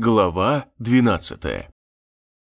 Глава 12.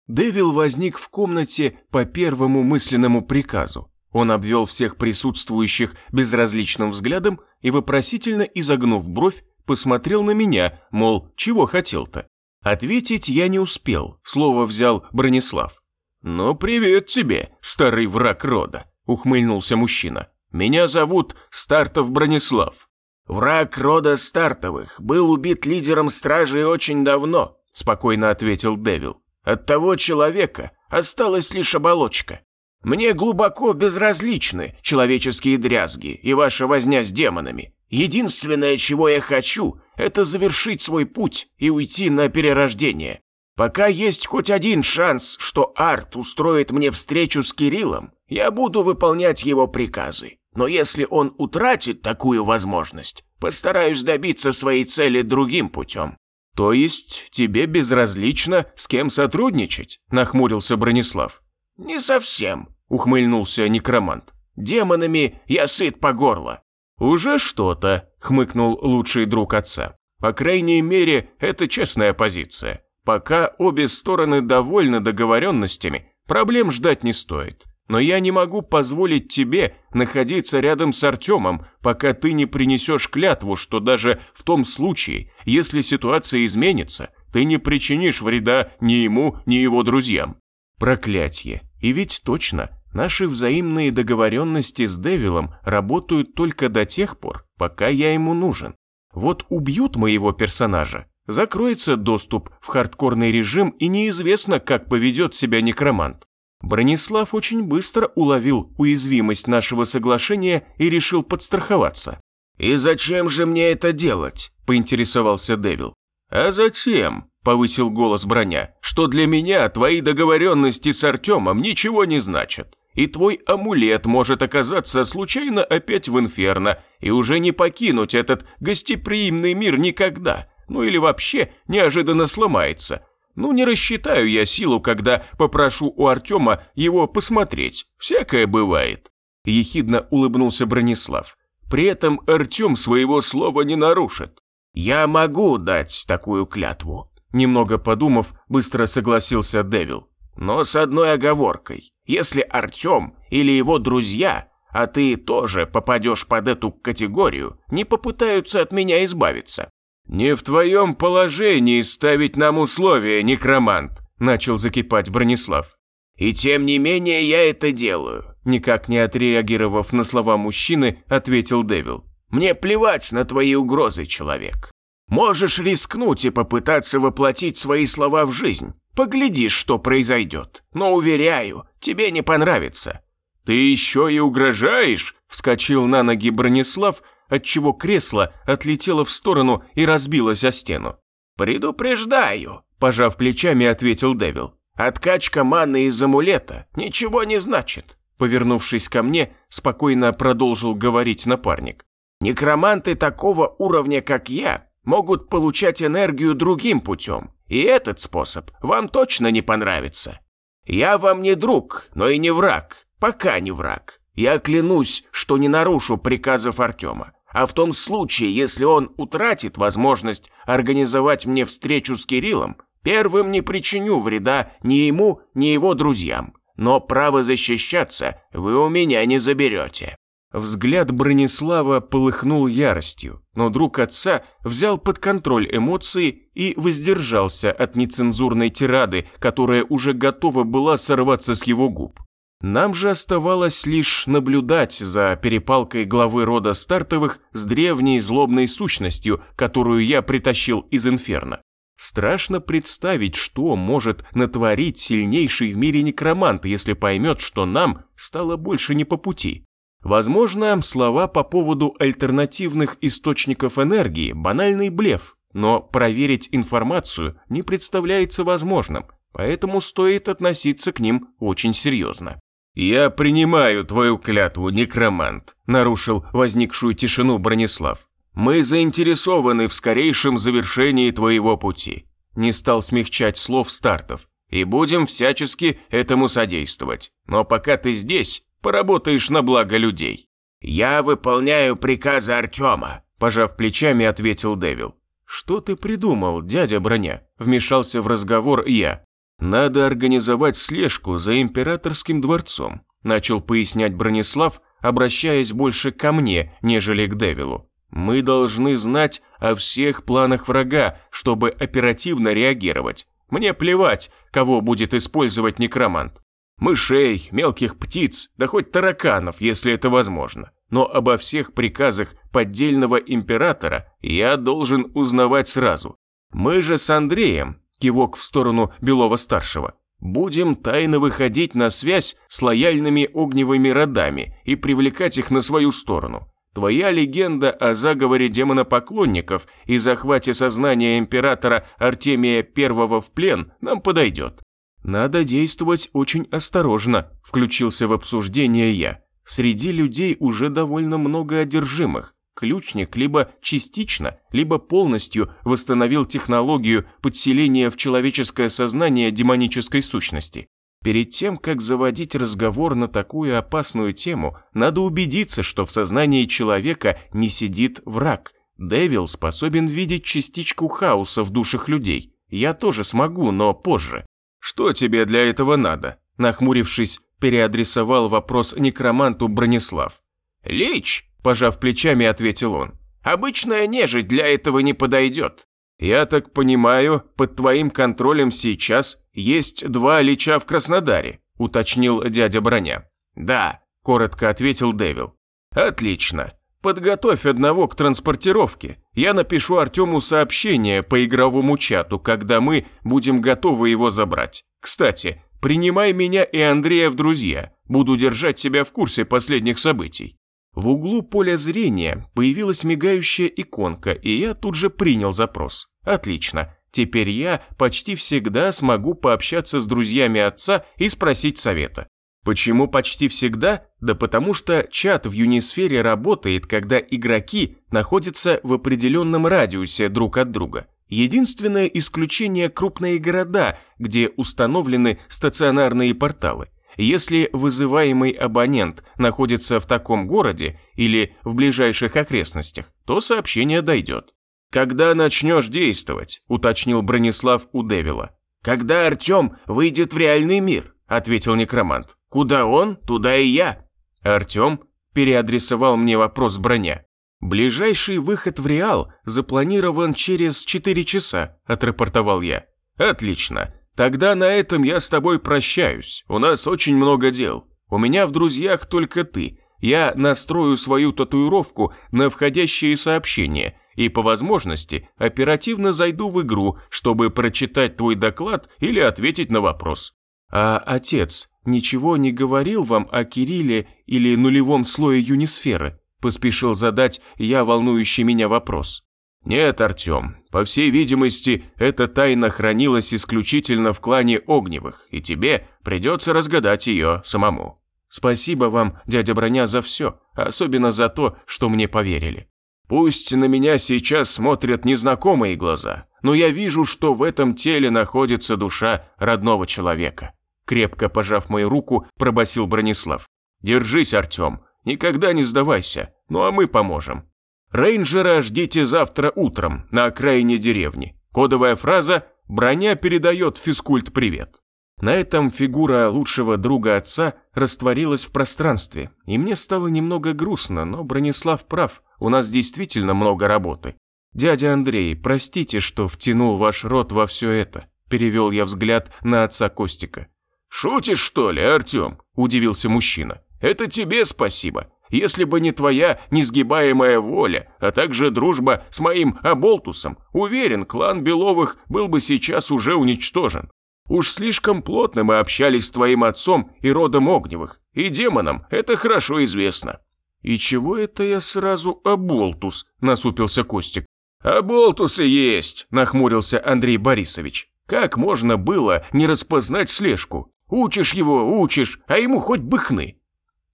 Дэвил возник в комнате по первому мысленному приказу. Он обвел всех присутствующих безразличным взглядом и, вопросительно изогнув бровь, посмотрел на меня, мол, чего хотел-то. Ответить я не успел, слово взял Бронислав. «Ну, привет тебе, старый враг рода», – ухмыльнулся мужчина. «Меня зовут Стартов Бронислав». «Враг рода Стартовых был убит лидером стражей очень давно», – спокойно ответил Девил. «От того человека осталась лишь оболочка. Мне глубоко безразличны человеческие дрязги и ваша возня с демонами. Единственное, чего я хочу, это завершить свой путь и уйти на перерождение. Пока есть хоть один шанс, что Арт устроит мне встречу с Кириллом, я буду выполнять его приказы. Но если он утратит такую возможность, постараюсь добиться своей цели другим путем». «То есть тебе безразлично, с кем сотрудничать?» – нахмурился Бронислав. «Не совсем», – ухмыльнулся некромант. «Демонами я сыт по горло». «Уже что-то», – хмыкнул лучший друг отца. «По крайней мере, это честная позиция. Пока обе стороны довольны договоренностями, проблем ждать не стоит но я не могу позволить тебе находиться рядом с Артемом, пока ты не принесешь клятву, что даже в том случае, если ситуация изменится, ты не причинишь вреда ни ему, ни его друзьям. Проклятье. И ведь точно, наши взаимные договоренности с Девилом работают только до тех пор, пока я ему нужен. Вот убьют моего персонажа, закроется доступ в хардкорный режим и неизвестно, как поведет себя некромант. Бронислав очень быстро уловил уязвимость нашего соглашения и решил подстраховаться. «И зачем же мне это делать?» – поинтересовался Девил. «А зачем?» – повысил голос броня. «Что для меня твои договоренности с Артемом ничего не значат. И твой амулет может оказаться случайно опять в инферно и уже не покинуть этот гостеприимный мир никогда, ну или вообще неожиданно сломается, ну, не рассчитаю я силу, когда попрошу у Артема его посмотреть. Всякое бывает. Ехидно улыбнулся Бронислав. При этом Артем своего слова не нарушит. Я могу дать такую клятву. Немного подумав, быстро согласился Девил. Но с одной оговоркой. Если Артем или его друзья, а ты тоже попадешь под эту категорию, не попытаются от меня избавиться. «Не в твоем положении ставить нам условия, некромант», – начал закипать Бронислав. «И тем не менее я это делаю», – никак не отреагировав на слова мужчины, ответил Девил. «Мне плевать на твои угрозы, человек. Можешь рискнуть и попытаться воплотить свои слова в жизнь. Поглядишь, что произойдет. Но, уверяю, тебе не понравится». «Ты еще и угрожаешь?» – вскочил на ноги Бронислав, отчего кресло отлетело в сторону и разбилось о стену. «Предупреждаю», – пожав плечами, ответил Девил. «Откачка маны из амулета ничего не значит». Повернувшись ко мне, спокойно продолжил говорить напарник. «Некроманты такого уровня, как я, могут получать энергию другим путем, и этот способ вам точно не понравится. Я вам не друг, но и не враг, пока не враг. Я клянусь, что не нарушу приказов Артема. А в том случае, если он утратит возможность организовать мне встречу с Кириллом, первым не причиню вреда ни ему, ни его друзьям. Но право защищаться вы у меня не заберете». Взгляд Бронислава полыхнул яростью, но друг отца взял под контроль эмоции и воздержался от нецензурной тирады, которая уже готова была сорваться с его губ. Нам же оставалось лишь наблюдать за перепалкой главы рода Стартовых с древней злобной сущностью, которую я притащил из Инферно. Страшно представить, что может натворить сильнейший в мире некромант, если поймет, что нам стало больше не по пути. Возможно, слова по поводу альтернативных источников энергии – банальный блеф, но проверить информацию не представляется возможным, поэтому стоит относиться к ним очень серьезно. «Я принимаю твою клятву, некромант», – нарушил возникшую тишину Бронислав. «Мы заинтересованы в скорейшем завершении твоего пути». Не стал смягчать слов стартов. «И будем всячески этому содействовать. Но пока ты здесь, поработаешь на благо людей». «Я выполняю приказы Артема», – пожав плечами, ответил Девил. «Что ты придумал, дядя Броня?» – вмешался в разговор я. «Надо организовать слежку за императорским дворцом», – начал пояснять Бронислав, обращаясь больше ко мне, нежели к Девилу. «Мы должны знать о всех планах врага, чтобы оперативно реагировать. Мне плевать, кого будет использовать некромант. Мышей, мелких птиц, да хоть тараканов, если это возможно. Но обо всех приказах поддельного императора я должен узнавать сразу. Мы же с Андреем, кивок в сторону Белова-старшего, будем тайно выходить на связь с лояльными огневыми родами и привлекать их на свою сторону. Твоя легенда о заговоре демонопоклонников и захвате сознания императора Артемия I в плен нам подойдет. «Надо действовать очень осторожно», – включился в обсуждение я. «Среди людей уже довольно много одержимых. Ключник либо частично, либо полностью восстановил технологию подселения в человеческое сознание демонической сущности. Перед тем, как заводить разговор на такую опасную тему, надо убедиться, что в сознании человека не сидит враг. Дэвил способен видеть частичку хаоса в душах людей. Я тоже смогу, но позже. «Что тебе для этого надо?» Нахмурившись, переадресовал вопрос некроманту Бронислав. «Лич», пожав плечами, ответил он. «Обычная нежить для этого не подойдет». «Я так понимаю, под твоим контролем сейчас есть два лича в Краснодаре», уточнил дядя Броня. «Да», коротко ответил Дэвил. «Отлично. Подготовь одного к транспортировке. Я напишу Артему сообщение по игровому чату, когда мы будем готовы его забрать. Кстати, принимай меня и Андрея в друзья. Буду держать себя в курсе последних событий. В углу поля зрения появилась мигающая иконка, и я тут же принял запрос. Отлично. Теперь я почти всегда смогу пообщаться с друзьями отца и спросить совета. Почему почти всегда? Да потому что чат в Юнисфере работает, когда игроки находятся в определенном радиусе друг от друга. Единственное исключение – крупные города, где установлены стационарные порталы. Если вызываемый абонент находится в таком городе или в ближайших окрестностях, то сообщение дойдет. «Когда начнешь действовать?» – уточнил Бронислав у Девила. «Когда Артем выйдет в реальный мир», – ответил некромант. Куда он, туда и я. Артем переадресовал мне вопрос броня. Ближайший выход в Реал запланирован через 4 часа, отрапортовал я. Отлично. Тогда на этом я с тобой прощаюсь. У нас очень много дел. У меня в друзьях только ты. Я настрою свою татуировку на входящие сообщения и по возможности оперативно зайду в игру, чтобы прочитать твой доклад или ответить на вопрос. А отец ничего не говорил вам о Кирилле или нулевом слое юнисферы? Поспешил задать я волнующий меня вопрос. Нет, Артем, по всей видимости, эта тайна хранилась исключительно в клане Огневых, и тебе придется разгадать ее самому. Спасибо вам, дядя Броня, за все, особенно за то, что мне поверили. Пусть на меня сейчас смотрят незнакомые глаза, но я вижу, что в этом теле находится душа родного человека крепко пожав мою руку, пробасил Бронислав. «Держись, Артем, никогда не сдавайся, ну а мы поможем. Рейнджера ждите завтра утром на окраине деревни. Кодовая фраза «Броня передает физкульт привет». На этом фигура лучшего друга отца растворилась в пространстве, и мне стало немного грустно, но Бронислав прав, у нас действительно много работы. «Дядя Андрей, простите, что втянул ваш род во все это», перевел я взгляд на отца Костика. «Шутишь, что ли, Артем?» – удивился мужчина. «Это тебе спасибо. Если бы не твоя несгибаемая воля, а также дружба с моим Аболтусом, уверен, клан Беловых был бы сейчас уже уничтожен. Уж слишком плотно мы общались с твоим отцом и родом Огневых, и демонам это хорошо известно». «И чего это я сразу Аболтус?» – насупился Костик. «Аболтусы есть!» – нахмурился Андрей Борисович. «Как можно было не распознать слежку? Учишь его, учишь, а ему хоть бы хны.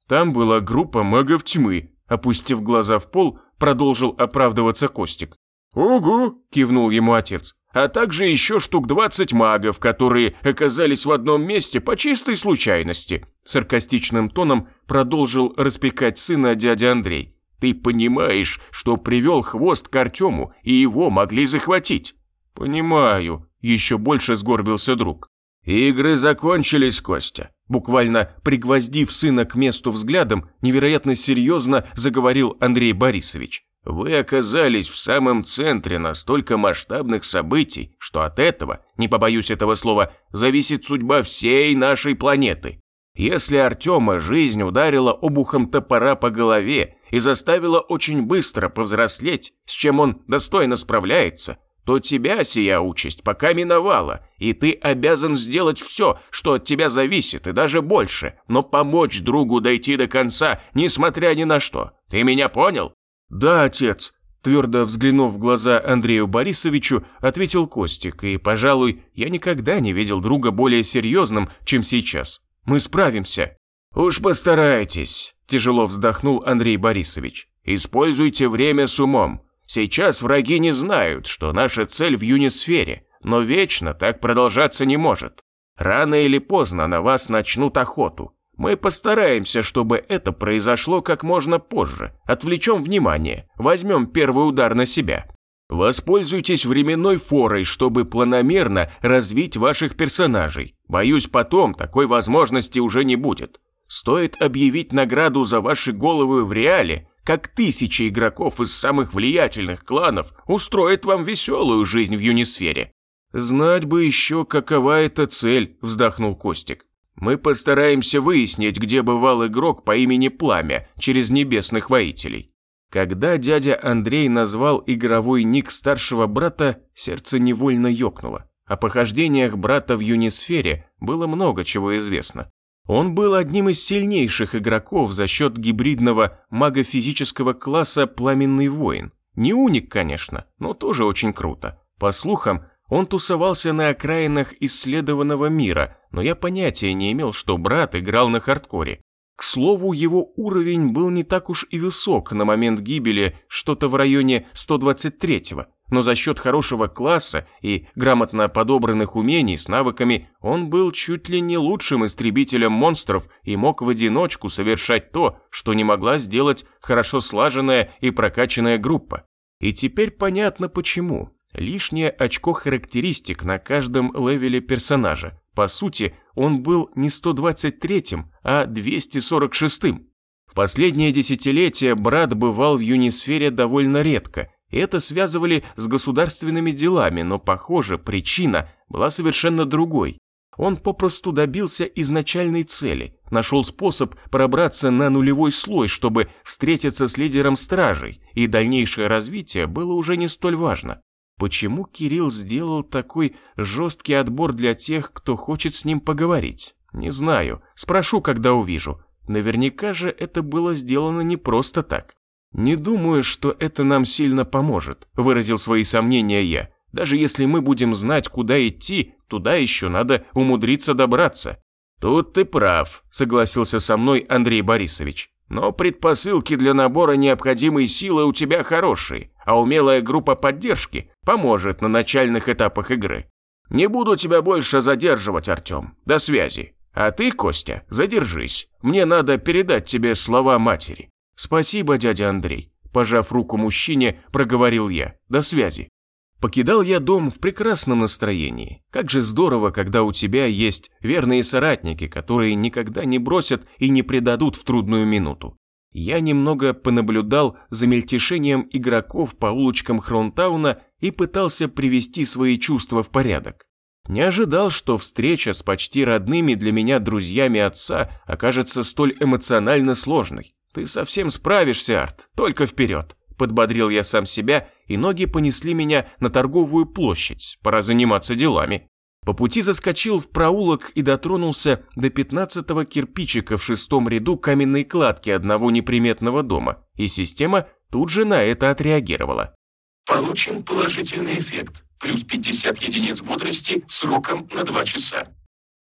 Там была группа магов тьмы. Опустив глаза в пол, продолжил оправдываться Костик. «Угу», – кивнул ему отец. «А также еще штук двадцать магов, которые оказались в одном месте по чистой случайности», – саркастичным тоном продолжил распекать сына дядя Андрей. Ты понимаешь, что привел хвост к Артему, и его могли захватить?» «Понимаю», – еще больше сгорбился друг. «Игры закончились, Костя», – буквально пригвоздив сына к месту взглядом, невероятно серьезно заговорил Андрей Борисович. «Вы оказались в самом центре настолько масштабных событий, что от этого, не побоюсь этого слова, зависит судьба всей нашей планеты. Если Артема жизнь ударила обухом топора по голове и заставила очень быстро повзрослеть, с чем он достойно справляется, то тебя сия участь пока миновала, и ты обязан сделать все, что от тебя зависит, и даже больше, но помочь другу дойти до конца, несмотря ни на что. Ты меня понял? Да, отец. Твердо взглянув в глаза Андрею Борисовичу, ответил Костик, и, пожалуй, я никогда не видел друга более серьезным, чем сейчас. Мы справимся». «Уж постарайтесь», – тяжело вздохнул Андрей Борисович. «Используйте время с умом. Сейчас враги не знают, что наша цель в юнисфере, но вечно так продолжаться не может. Рано или поздно на вас начнут охоту. Мы постараемся, чтобы это произошло как можно позже. Отвлечем внимание, возьмем первый удар на себя. Воспользуйтесь временной форой, чтобы планомерно развить ваших персонажей. Боюсь, потом такой возможности уже не будет. Стоит объявить награду за ваши головы в реале, как тысячи игроков из самых влиятельных кланов устроят вам веселую жизнь в Юнисфере. «Знать бы еще, какова эта цель», – вздохнул Костик. «Мы постараемся выяснить, где бывал игрок по имени Пламя через небесных воителей. Когда дядя Андрей назвал игровой ник старшего брата, сердце невольно ёкнуло. О похождениях брата в юнисфере было много чего известно. Он был одним из сильнейших игроков за счет гибридного мага-физического класса «Пламенный воин». Не уник, конечно, но тоже очень круто. По слухам, он тусовался на окраинах исследованного мира, но я понятия не имел, что брат играл на хардкоре. К слову, его уровень был не так уж и высок на момент гибели, что-то в районе 123-го, но за счет хорошего класса и грамотно подобранных умений с навыками он был чуть ли не лучшим истребителем монстров и мог в одиночку совершать то, что не могла сделать хорошо слаженная и прокачанная группа. И теперь понятно почему. Лишнее очко характеристик на каждом левеле персонажа. По сути, он был не 123-м, а 246-м. В последнее десятилетие брат бывал в юнисфере довольно редко, и это связывали с государственными делами, но, похоже, причина была совершенно другой. Он попросту добился изначальной цели, нашел способ пробраться на нулевой слой, чтобы встретиться с лидером стражей, и дальнейшее развитие было уже не столь важно. Почему Кирилл сделал такой жесткий отбор для тех, кто хочет с ним поговорить? Не знаю, спрошу, когда увижу. Наверняка же это было сделано не просто так. Не думаю, что это нам сильно поможет, выразил свои сомнения я. Даже если мы будем знать, куда идти, туда еще надо умудриться добраться. Тут ты прав, согласился со мной Андрей Борисович. Но предпосылки для набора необходимой силы у тебя хорошие, а умелая группа поддержки поможет на начальных этапах игры. Не буду тебя больше задерживать, Артем. До связи. А ты, Костя, задержись. Мне надо передать тебе слова матери. Спасибо, дядя Андрей. Пожав руку мужчине, проговорил я. До связи. Покидал я дом в прекрасном настроении. Как же здорово, когда у тебя есть верные соратники, которые никогда не бросят и не предадут в трудную минуту. Я немного понаблюдал за мельтешением игроков по улочкам Хронтауна и пытался привести свои чувства в порядок. Не ожидал, что встреча с почти родными для меня друзьями отца окажется столь эмоционально сложной. Ты совсем справишься, Арт, только вперед. Подбодрил я сам себя, и ноги понесли меня на торговую площадь. Пора заниматься делами. По пути заскочил в проулок и дотронулся до пятнадцатого кирпичика в шестом ряду каменной кладки одного неприметного дома, и система тут же на это отреагировала. Получен положительный эффект. Плюс 50 единиц бодрости сроком на 2 часа.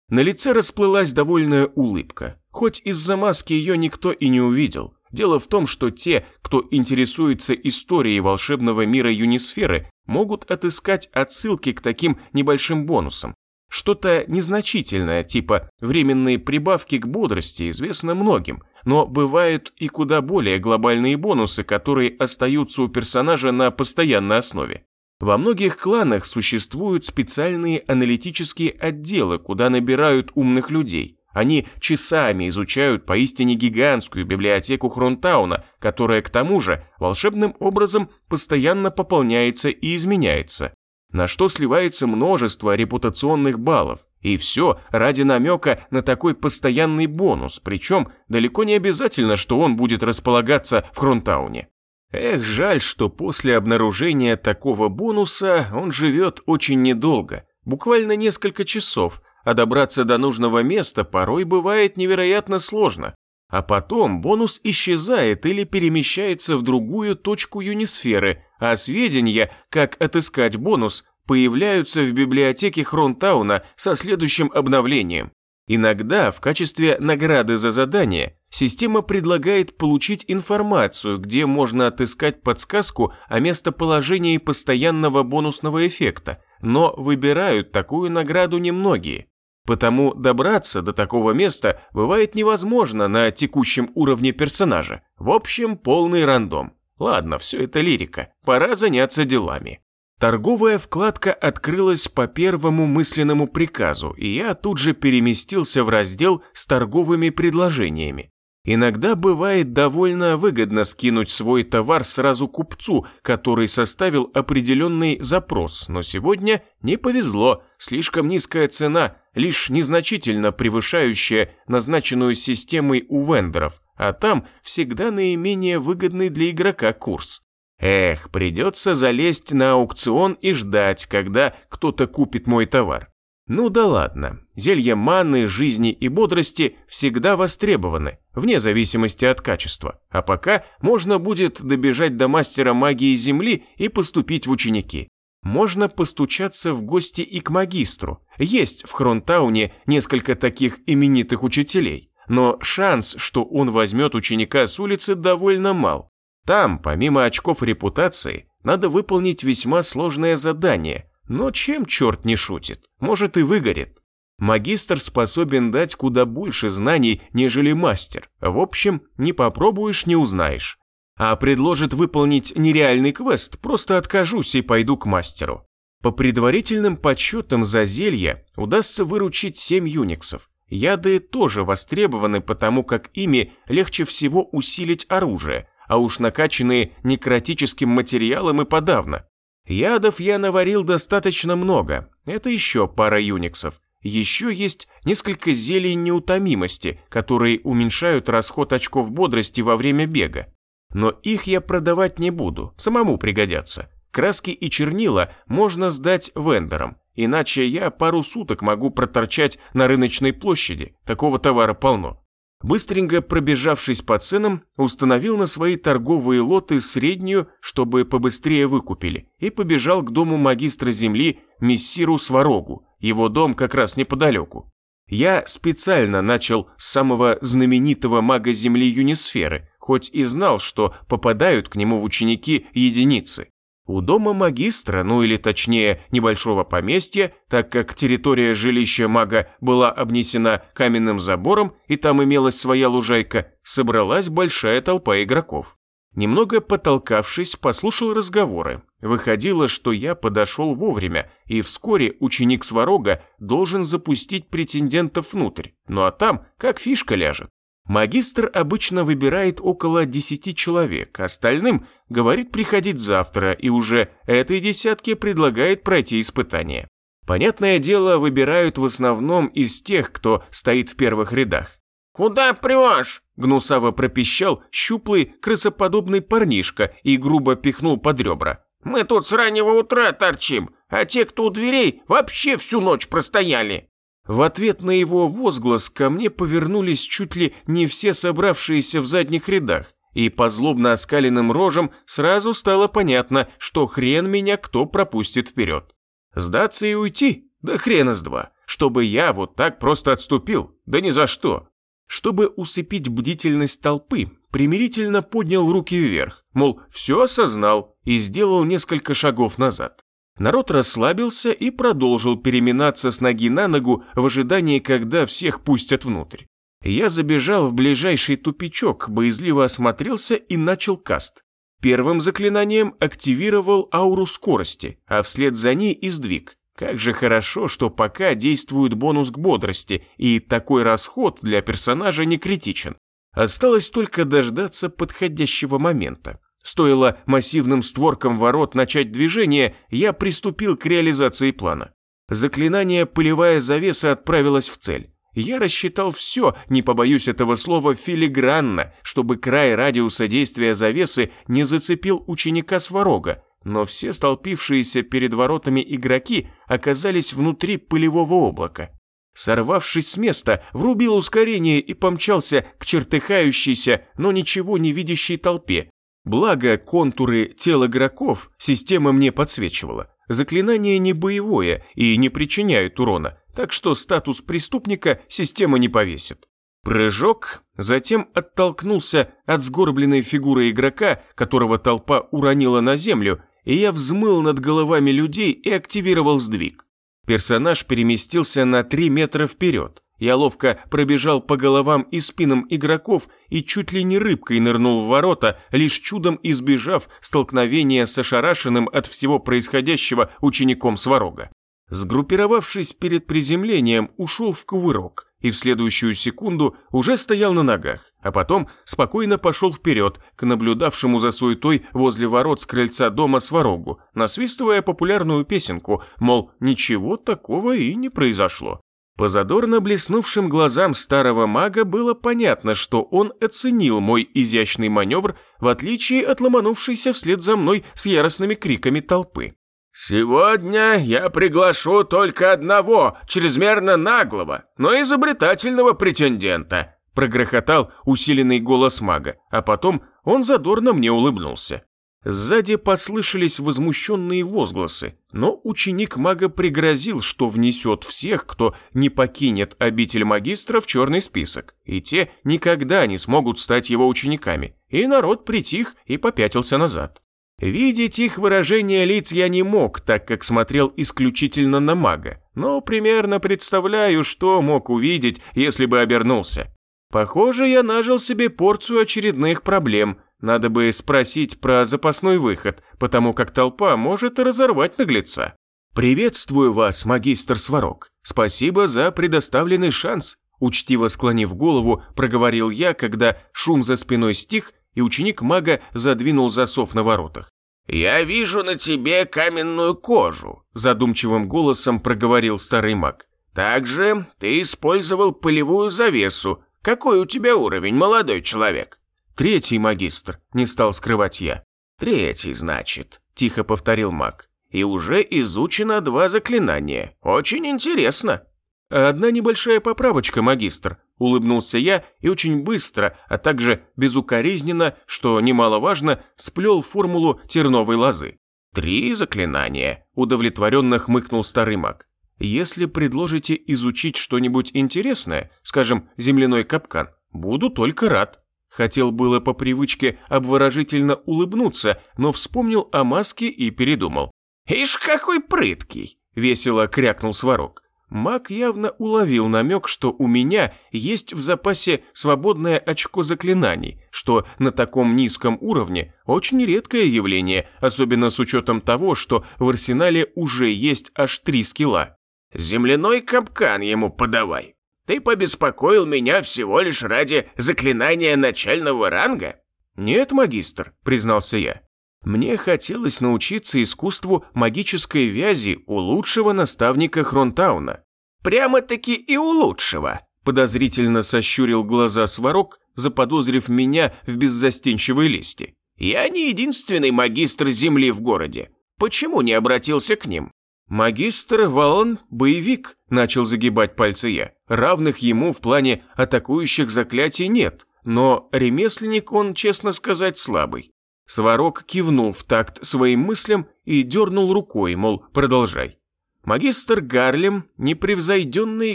На лице расплылась довольная улыбка. Хоть из-за маски ее никто и не увидел. Дело в том, что те, кто интересуется историей волшебного мира Юнисферы, могут отыскать отсылки к таким небольшим бонусам. Что-то незначительное, типа временные прибавки к бодрости, известно многим, но бывают и куда более глобальные бонусы, которые остаются у персонажа на постоянной основе. Во многих кланах существуют специальные аналитические отделы, куда набирают умных людей. Они часами изучают поистине гигантскую библиотеку Хронтауна, которая к тому же волшебным образом постоянно пополняется и изменяется на что сливается множество репутационных баллов. И все ради намека на такой постоянный бонус, причем далеко не обязательно, что он будет располагаться в Хронтауне. Эх, жаль, что после обнаружения такого бонуса он живет очень недолго, буквально несколько часов, а добраться до нужного места порой бывает невероятно сложно. А потом бонус исчезает или перемещается в другую точку юнисферы, а сведения, как отыскать бонус, появляются в библиотеке Хронтауна со следующим обновлением. Иногда в качестве награды за задание система предлагает получить информацию, где можно отыскать подсказку о местоположении постоянного бонусного эффекта, но выбирают такую награду немногие. Потому добраться до такого места бывает невозможно на текущем уровне персонажа. В общем, полный рандом. Ладно, все это лирика. Пора заняться делами. Торговая вкладка открылась по первому мысленному приказу, и я тут же переместился в раздел с торговыми предложениями. Иногда бывает довольно выгодно скинуть свой товар сразу купцу, который составил определенный запрос, но сегодня не повезло, слишком низкая цена, лишь незначительно превышающая назначенную системой у вендоров, а там всегда наименее выгодный для игрока курс. Эх, придется залезть на аукцион и ждать, когда кто-то купит мой товар. Ну да ладно, зелья маны, жизни и бодрости всегда востребованы, вне зависимости от качества. А пока можно будет добежать до мастера магии Земли и поступить в ученики. Можно постучаться в гости и к магистру. Есть в Хронтауне несколько таких именитых учителей. Но шанс, что он возьмет ученика с улицы, довольно мал. Там, помимо очков репутации, надо выполнить весьма сложное задание – но чем черт не шутит? Может и выгорит. Магистр способен дать куда больше знаний, нежели мастер. В общем, не попробуешь, не узнаешь. А предложит выполнить нереальный квест, просто откажусь и пойду к мастеру. По предварительным подсчетам за зелье удастся выручить 7 юниксов. Яды тоже востребованы, потому как ими легче всего усилить оружие, а уж накачанные некротическим материалом и подавно. Ядов я наварил достаточно много, это еще пара юниксов. Еще есть несколько зелий неутомимости, которые уменьшают расход очков бодрости во время бега. Но их я продавать не буду, самому пригодятся. Краски и чернила можно сдать вендорам, иначе я пару суток могу проторчать на рыночной площади, такого товара полно. Быстренько пробежавшись по ценам, установил на свои торговые лоты среднюю, чтобы побыстрее выкупили, и побежал к дому магистра земли Мессиру Сварогу, его дом как раз неподалеку. Я специально начал с самого знаменитого мага земли Юнисферы, хоть и знал, что попадают к нему в ученики единицы. У дома магистра, ну или точнее небольшого поместья, так как территория жилища мага была обнесена каменным забором и там имелась своя лужайка, собралась большая толпа игроков. Немного потолкавшись, послушал разговоры. Выходило, что я подошел вовремя, и вскоре ученик Сварога должен запустить претендентов внутрь. Ну а там, как фишка ляжет. Магистр обычно выбирает около 10 человек, остальным говорит приходить завтра и уже этой десятке предлагает пройти испытание. Понятное дело, выбирают в основном из тех, кто стоит в первых рядах. «Куда прешь?» – гнусаво пропищал щуплый, крысоподобный парнишка и грубо пихнул под ребра. «Мы тут с раннего утра торчим, а те, кто у дверей, вообще всю ночь простояли». В ответ на его возглас ко мне повернулись чуть ли не все собравшиеся в задних рядах, и по злобно оскаленным рожам сразу стало понятно, что хрен меня кто пропустит вперед. Сдаться и уйти? Да хрена с два. Чтобы я вот так просто отступил? Да ни за что. Чтобы усыпить бдительность толпы, примирительно поднял руки вверх, мол, все осознал и сделал несколько шагов назад. Народ расслабился и продолжил переминаться с ноги на ногу в ожидании, когда всех пустят внутрь. Я забежал в ближайший тупичок, боязливо осмотрелся и начал каст. Первым заклинанием активировал ауру скорости, а вслед за ней и сдвиг. Как же хорошо, что пока действует бонус к бодрости, и такой расход для персонажа не критичен. Осталось только дождаться подходящего момента. Стоило массивным створкам ворот начать движение, я приступил к реализации плана. Заклинание «Пылевая завеса» отправилось в цель. Я рассчитал все, не побоюсь этого слова, филигранно, чтобы край радиуса действия завесы не зацепил ученика Сварога, но все столпившиеся перед воротами игроки оказались внутри пылевого облака. Сорвавшись с места, врубил ускорение и помчался к чертыхающейся, но ничего не видящей толпе. Благо, контуры тел игроков система мне подсвечивала. Заклинание не боевое и не причиняет урона, так что статус преступника система не повесит. Прыжок, затем оттолкнулся от сгорбленной фигуры игрока, которого толпа уронила на землю, и я взмыл над головами людей и активировал сдвиг. Персонаж переместился на 3 метра вперед. Я ловко пробежал по головам и спинам игроков и чуть ли не рыбкой нырнул в ворота, лишь чудом избежав столкновения с ошарашенным от всего происходящего учеником Сварога. Сгруппировавшись перед приземлением, ушел в кувырок и в следующую секунду уже стоял на ногах, а потом спокойно пошел вперед к наблюдавшему за суетой возле ворот с крыльца дома Сварогу, насвистывая популярную песенку, мол, ничего такого и не произошло. По задорно блеснувшим глазам старого мага было понятно, что он оценил мой изящный маневр, в отличие от ломанувшейся вслед за мной с яростными криками толпы. «Сегодня я приглашу только одного, чрезмерно наглого, но изобретательного претендента», прогрохотал усиленный голос мага, а потом он задорно мне улыбнулся. Сзади послышались возмущенные возгласы, но ученик мага пригрозил, что внесет всех, кто не покинет обитель магистра в черный список, и те никогда не смогут стать его учениками, и народ притих и попятился назад. Видеть их выражение лиц я не мог, так как смотрел исключительно на мага, но примерно представляю, что мог увидеть, если бы обернулся. Похоже, я нажил себе порцию очередных проблем. Надо бы спросить про запасной выход, потому как толпа может разорвать наглеца. «Приветствую вас, магистр Сварог. Спасибо за предоставленный шанс», учтиво склонив голову, проговорил я, когда шум за спиной стих, и ученик мага задвинул засов на воротах. «Я вижу на тебе каменную кожу», – задумчивым голосом проговорил старый маг. «Также ты использовал полевую завесу. Какой у тебя уровень, молодой человек?» «Третий магистр», – не стал скрывать я. «Третий, значит», – тихо повторил маг. «И уже изучено два заклинания. Очень интересно». «Одна небольшая поправочка, магистр», – улыбнулся я и очень быстро, а также безукоризненно, что немаловажно, сплел формулу терновой лозы. «Три заклинания», – удовлетворенно хмыкнул старый маг. «Если предложите изучить что-нибудь интересное, скажем, земляной капкан, буду только рад». Хотел было по привычке обворожительно улыбнуться, но вспомнил о маске и передумал. «Ишь, какой прыткий!» – весело крякнул Сварог. Маг явно уловил намек, что у меня есть в запасе свободное очко заклинаний, что на таком низком уровне очень редкое явление, особенно с учетом того, что в арсенале уже есть аж три скилла. «Земляной капкан ему подавай. Ты побеспокоил меня всего лишь ради заклинания начального ранга?» «Нет, магистр», — признался я. Мне хотелось научиться искусству магической вязи у лучшего наставника Хронтауна. Прямо-таки и у лучшего. Подозрительно сощурил глаза Сварог, заподозрив меня в беззастенчивой лести. Я не единственный магистр земли в городе. Почему не обратился к ним? Магистр Валан – боевик, начал загибать пальцы я. Равных ему в плане атакующих заклятий нет, но ремесленник он, честно сказать, слабый. Сварог кивнул в такт своим мыслям и дернул рукой, мол, продолжай. Магистр Гарлем – непревзойденный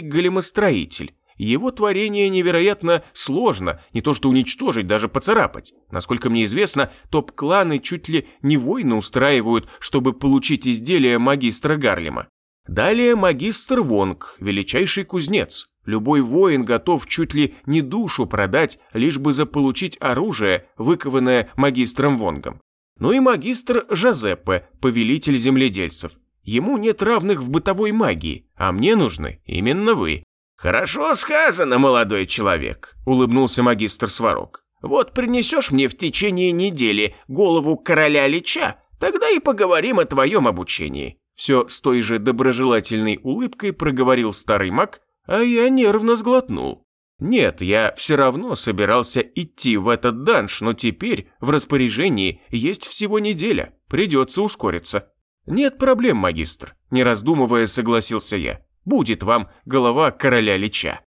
големостроитель. Его творение невероятно сложно, не то что уничтожить, даже поцарапать. Насколько мне известно, топ-кланы чуть ли не войны устраивают, чтобы получить изделие магистра Гарлема. Далее магистр Вонг, величайший кузнец. Любой воин готов чуть ли не душу продать, лишь бы заполучить оружие, выкованное магистром Вонгом. Ну и магистр Жозеппе, повелитель земледельцев. Ему нет равных в бытовой магии, а мне нужны именно вы. «Хорошо сказано, молодой человек», – улыбнулся магистр Сварог. «Вот принесешь мне в течение недели голову короля Лича, тогда и поговорим о твоем обучении». Все с той же доброжелательной улыбкой проговорил старый маг, а я нервно сглотнул. Нет, я все равно собирался идти в этот данж, но теперь в распоряжении есть всего неделя, придется ускориться. Нет проблем, магистр, не раздумывая согласился я. Будет вам голова короля Лича.